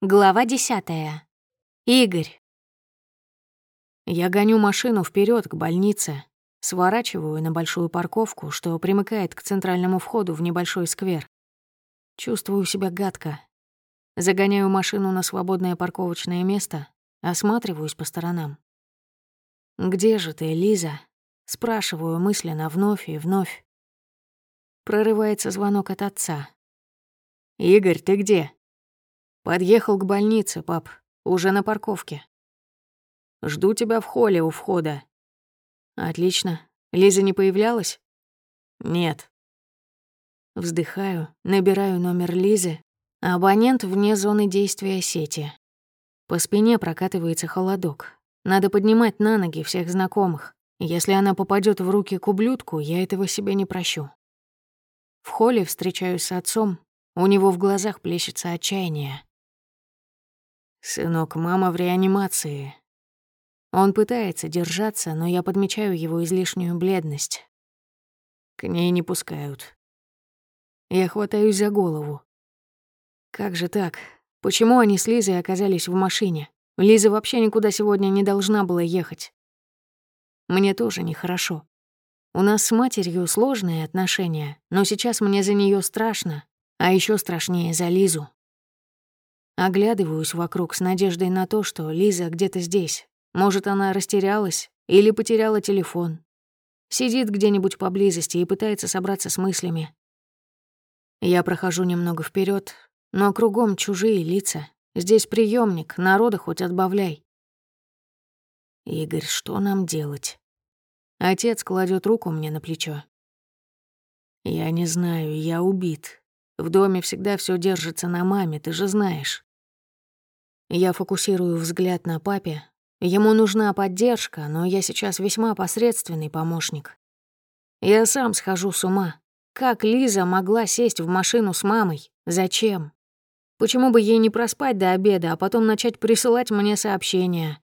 Глава десятая. Игорь. Я гоню машину вперед к больнице, сворачиваю на большую парковку, что примыкает к центральному входу в небольшой сквер. Чувствую себя гадко. Загоняю машину на свободное парковочное место, осматриваюсь по сторонам. «Где же ты, Лиза?» Спрашиваю мысленно вновь и вновь. Прорывается звонок от отца. «Игорь, ты где?» Подъехал к больнице, пап, уже на парковке. Жду тебя в холле у входа. Отлично. Лиза не появлялась? Нет. Вздыхаю, набираю номер Лизы. Абонент вне зоны действия сети. По спине прокатывается холодок. Надо поднимать на ноги всех знакомых. Если она попадет в руки к ублюдку, я этого себе не прощу. В холле встречаюсь с отцом. У него в глазах плещется отчаяние. «Сынок, мама в реанимации». Он пытается держаться, но я подмечаю его излишнюю бледность. К ней не пускают. Я хватаюсь за голову. Как же так? Почему они с Лизой оказались в машине? Лиза вообще никуда сегодня не должна была ехать. Мне тоже нехорошо. У нас с матерью сложные отношения, но сейчас мне за нее страшно, а еще страшнее за Лизу. Оглядываюсь вокруг с надеждой на то, что Лиза где-то здесь. Может, она растерялась или потеряла телефон. Сидит где-нибудь поблизости и пытается собраться с мыслями. Я прохожу немного вперед, но кругом чужие лица. Здесь приемник, народа хоть отбавляй. Игорь, что нам делать? Отец кладет руку мне на плечо. Я не знаю, я убит. В доме всегда все держится на маме, ты же знаешь. Я фокусирую взгляд на папе. Ему нужна поддержка, но я сейчас весьма посредственный помощник. Я сам схожу с ума. Как Лиза могла сесть в машину с мамой? Зачем? Почему бы ей не проспать до обеда, а потом начать присылать мне сообщения?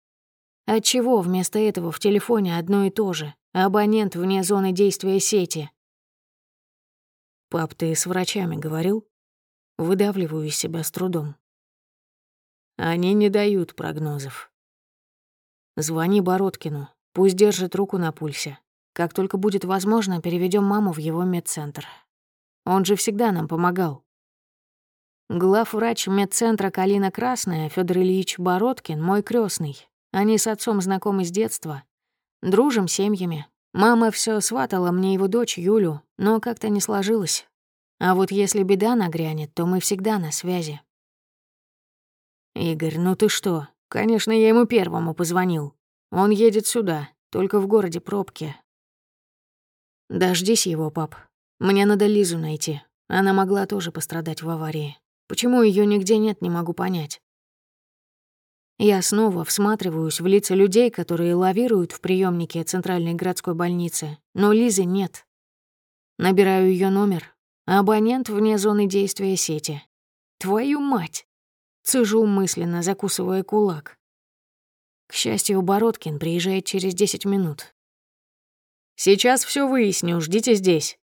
Отчего вместо этого в телефоне одно и то же? Абонент вне зоны действия сети. «Пап, ты с врачами говорил?» Выдавливаю из себя с трудом. Они не дают прогнозов. Звони Бородкину, пусть держит руку на пульсе. Как только будет возможно, переведем маму в его медцентр. Он же всегда нам помогал. Главврач медцентра Калина Красная, Федор Ильич Бородкин, мой крестный. Они с отцом знакомы с детства. Дружим семьями. Мама все сватала мне его дочь Юлю, но как-то не сложилось. А вот если беда нагрянет, то мы всегда на связи. «Игорь, ну ты что? Конечно, я ему первому позвонил. Он едет сюда, только в городе пробки». «Дождись его, пап. Мне надо Лизу найти. Она могла тоже пострадать в аварии. Почему ее нигде нет, не могу понять». Я снова всматриваюсь в лица людей, которые лавируют в приемнике центральной городской больницы, но Лизы нет. Набираю ее номер. Абонент вне зоны действия сети. Твою мать! Цежу мысленно, закусывая кулак. К счастью, Бородкин приезжает через 10 минут. «Сейчас все выясню, ждите здесь».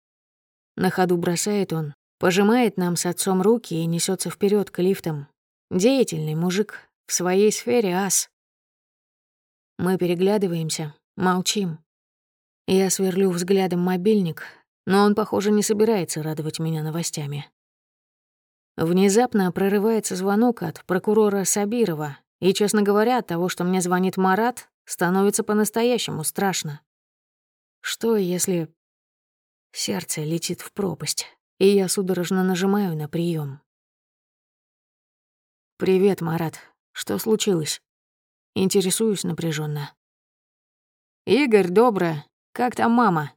На ходу бросает он, пожимает нам с отцом руки и несется вперед к лифтам. Деятельный мужик, в своей сфере ас. Мы переглядываемся, молчим. Я сверлю взглядом мобильник, но он, похоже, не собирается радовать меня новостями. Внезапно прорывается звонок от прокурора Сабирова, и, честно говоря, от того, что мне звонит Марат, становится по-настоящему страшно. Что, если... Сердце летит в пропасть, и я судорожно нажимаю на прием. «Привет, Марат. Что случилось?» Интересуюсь напряженно. «Игорь, доброе. Как там мама?»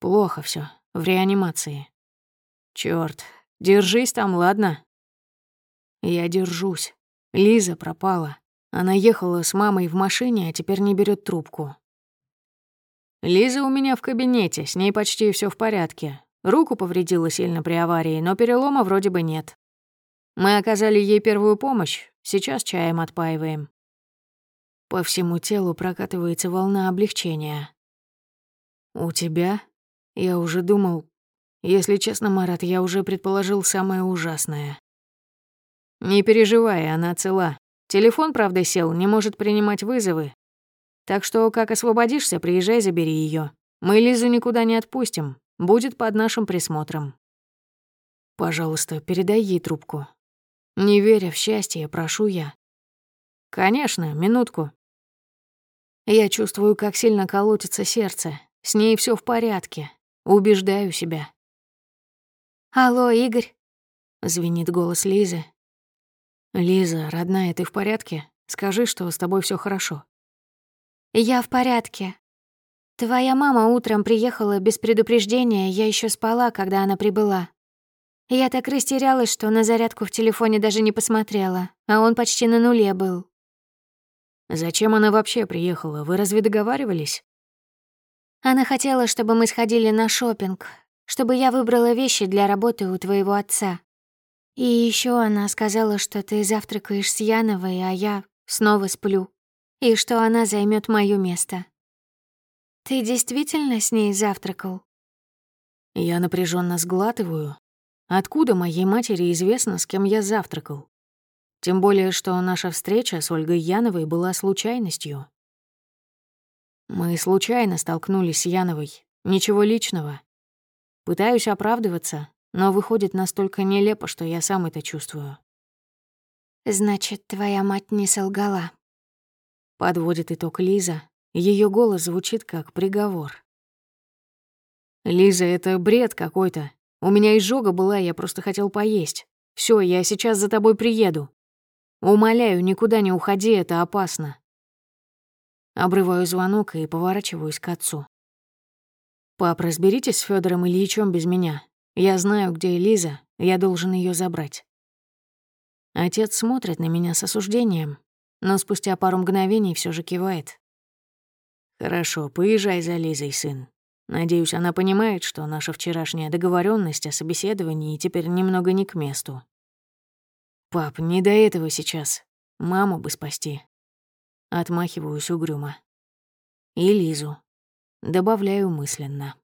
«Плохо все. В реанимации». «Чёрт, Держись там, ладно?» Я держусь. Лиза пропала. Она ехала с мамой в машине, а теперь не берет трубку. Лиза у меня в кабинете, с ней почти все в порядке. Руку повредила сильно при аварии, но перелома вроде бы нет. Мы оказали ей первую помощь, сейчас чаем отпаиваем. По всему телу прокатывается волна облегчения. «У тебя?» Я уже думал, если честно, Марат, я уже предположил самое ужасное. Не переживай, она цела. Телефон, правда, сел, не может принимать вызовы. Так что, как освободишься, приезжай, забери ее. Мы Лизу никуда не отпустим. Будет под нашим присмотром. Пожалуйста, передай ей трубку. Не веря в счастье, прошу я. Конечно, минутку. Я чувствую, как сильно колотится сердце. С ней все в порядке. Убеждаю себя. «Алло, Игорь?» — звенит голос Лизы. «Лиза, родная, ты в порядке? Скажи, что с тобой все хорошо». «Я в порядке. Твоя мама утром приехала без предупреждения, я еще спала, когда она прибыла. Я так растерялась, что на зарядку в телефоне даже не посмотрела, а он почти на нуле был. Зачем она вообще приехала? Вы разве договаривались? Она хотела, чтобы мы сходили на шопинг, чтобы я выбрала вещи для работы у твоего отца. И еще она сказала, что ты завтракаешь с Яновой, а я снова сплю, и что она займет моё место. Ты действительно с ней завтракал? Я напряженно сглатываю. Откуда моей матери известно, с кем я завтракал? Тем более, что наша встреча с Ольгой Яновой была случайностью. Мы случайно столкнулись с Яновой. Ничего личного. Пытаюсь оправдываться, но выходит настолько нелепо, что я сам это чувствую. «Значит, твоя мать не солгала?» Подводит итог Лиза. Ее голос звучит как приговор. «Лиза, это бред какой-то. У меня изжога была, я просто хотел поесть. Все, я сейчас за тобой приеду. Умоляю, никуда не уходи, это опасно. Обрываю звонок и поворачиваюсь к отцу. «Пап, разберитесь с Федором Ильичем без меня. Я знаю, где Элиза, я должен ее забрать». Отец смотрит на меня с осуждением, но спустя пару мгновений все же кивает. «Хорошо, поезжай за Лизой, сын. Надеюсь, она понимает, что наша вчерашняя договоренность о собеседовании теперь немного не к месту. «Пап, не до этого сейчас. Маму бы спасти». Отмахиваюсь угрюмо. И Лизу. Добавляю мысленно.